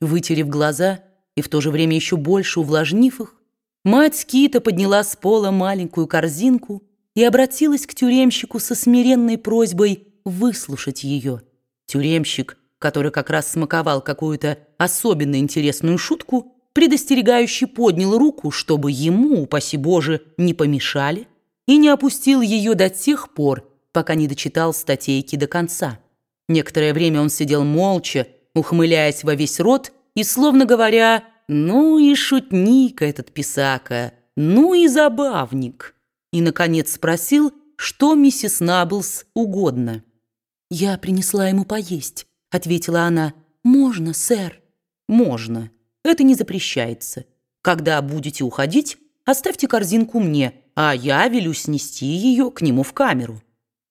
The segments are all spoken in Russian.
Вытерев глаза и в то же время еще больше увлажнив их, мать Кита подняла с пола маленькую корзинку и обратилась к тюремщику со смиренной просьбой выслушать ее. Тюремщик, который как раз смаковал какую-то особенно интересную шутку, предостерегающе поднял руку, чтобы ему, упаси Боже, не помешали, и не опустил ее до тех пор, пока не дочитал статейки до конца. Некоторое время он сидел молча, ухмыляясь во весь рот и словно говоря «Ну и шутник этот писака, ну и забавник». И, наконец, спросил, что миссис Наблс угодно. «Я принесла ему поесть», — ответила она. «Можно, сэр?» «Можно. Это не запрещается. Когда будете уходить, оставьте корзинку мне, а я велю снести ее к нему в камеру».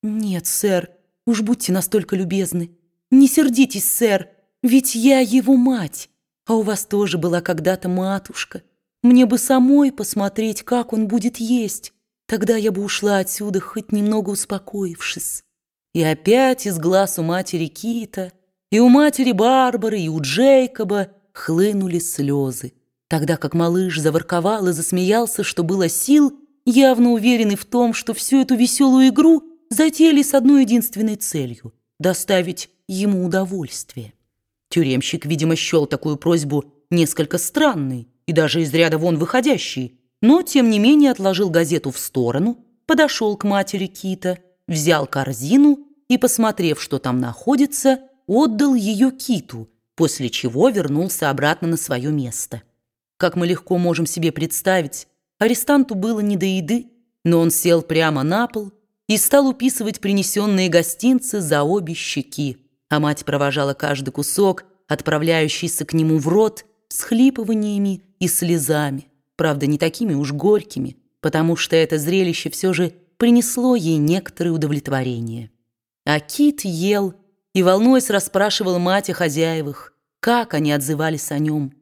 «Нет, сэр, уж будьте настолько любезны. Не сердитесь, сэр, ведь я его мать, а у вас тоже была когда-то матушка. Мне бы самой посмотреть, как он будет есть. Тогда я бы ушла отсюда, хоть немного успокоившись». И опять из глаз у матери Кита, и у матери Барбары, и у Джейкоба хлынули слезы, тогда как малыш заворковал и засмеялся, что было сил, явно уверенный в том, что всю эту веселую игру затеяли с одной единственной целью – доставить ему удовольствие. Тюремщик, видимо, счел такую просьбу несколько странной и даже из ряда вон выходящей, но, тем не менее, отложил газету в сторону, подошел к матери Кита, взял корзину и, посмотрев, что там находится, отдал ее Киту – после чего вернулся обратно на свое место. Как мы легко можем себе представить, арестанту было не до еды, но он сел прямо на пол и стал уписывать принесенные гостинцы за обе щеки, а мать провожала каждый кусок, отправляющийся к нему в рот, с хлипываниями и слезами, правда, не такими уж горькими, потому что это зрелище все же принесло ей некоторое удовлетворение. А Кит ел, и, волнуясь, расспрашивал мать о хозяевах, как они отзывались о нем.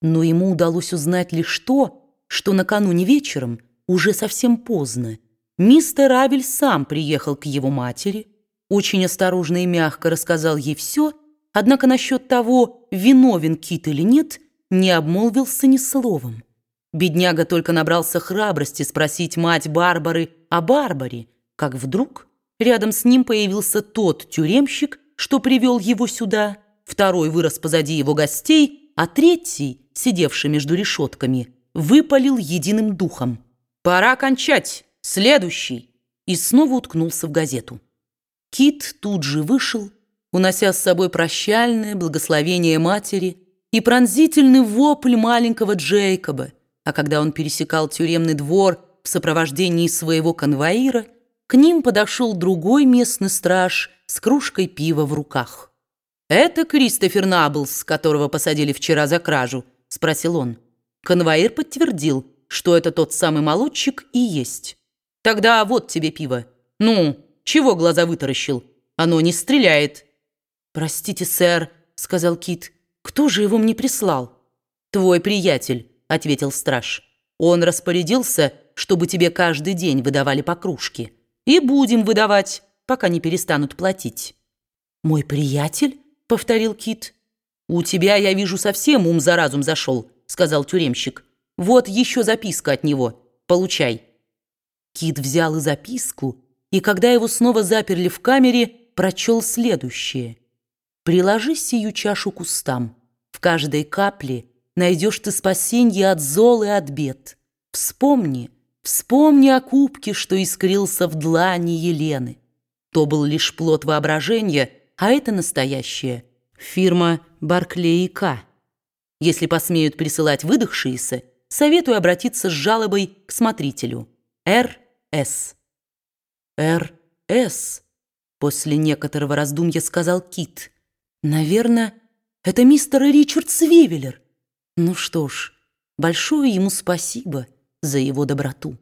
Но ему удалось узнать лишь то, что накануне вечером, уже совсем поздно, мистер Абель сам приехал к его матери, очень осторожно и мягко рассказал ей все, однако насчет того, виновен Кит или нет, не обмолвился ни словом. Бедняга только набрался храбрости спросить мать Барбары о Барбаре, как вдруг Рядом с ним появился тот тюремщик, что привел его сюда, второй вырос позади его гостей, а третий, сидевший между решетками, выпалил единым духом. «Пора кончать! Следующий!» и снова уткнулся в газету. Кит тут же вышел, унося с собой прощальное благословение матери и пронзительный вопль маленького Джейкоба, а когда он пересекал тюремный двор в сопровождении своего конвоира – к ним подошел другой местный страж с кружкой пива в руках. «Это Кристофер Наблс, которого посадили вчера за кражу?» – спросил он. Конвоир подтвердил, что это тот самый молодчик и есть. «Тогда вот тебе пиво. Ну, чего глаза вытаращил? Оно не стреляет». «Простите, сэр», – сказал Кит. «Кто же его мне прислал?» «Твой приятель», – ответил страж. «Он распорядился, чтобы тебе каждый день выдавали по кружке». И будем выдавать, пока не перестанут платить». «Мой приятель?» — повторил Кит. «У тебя, я вижу, совсем ум за разум зашел», — сказал тюремщик. «Вот еще записка от него. Получай». Кит взял и записку, и когда его снова заперли в камере, прочел следующее. «Приложи сию чашу к устам. В каждой капле найдешь ты спасенье от зол и от бед. Вспомни, Вспомни о кубке, что искрился в длани Елены. То был лишь плод воображения, а это настоящее. Фирма Барклей К. Если посмеют присылать выдохшиеся, советую обратиться с жалобой к смотрителю. Р.С. Р.С. После некоторого раздумья сказал Кит. Наверное, это мистер Ричард Свивеллер. Ну что ж, большое ему спасибо за его доброту.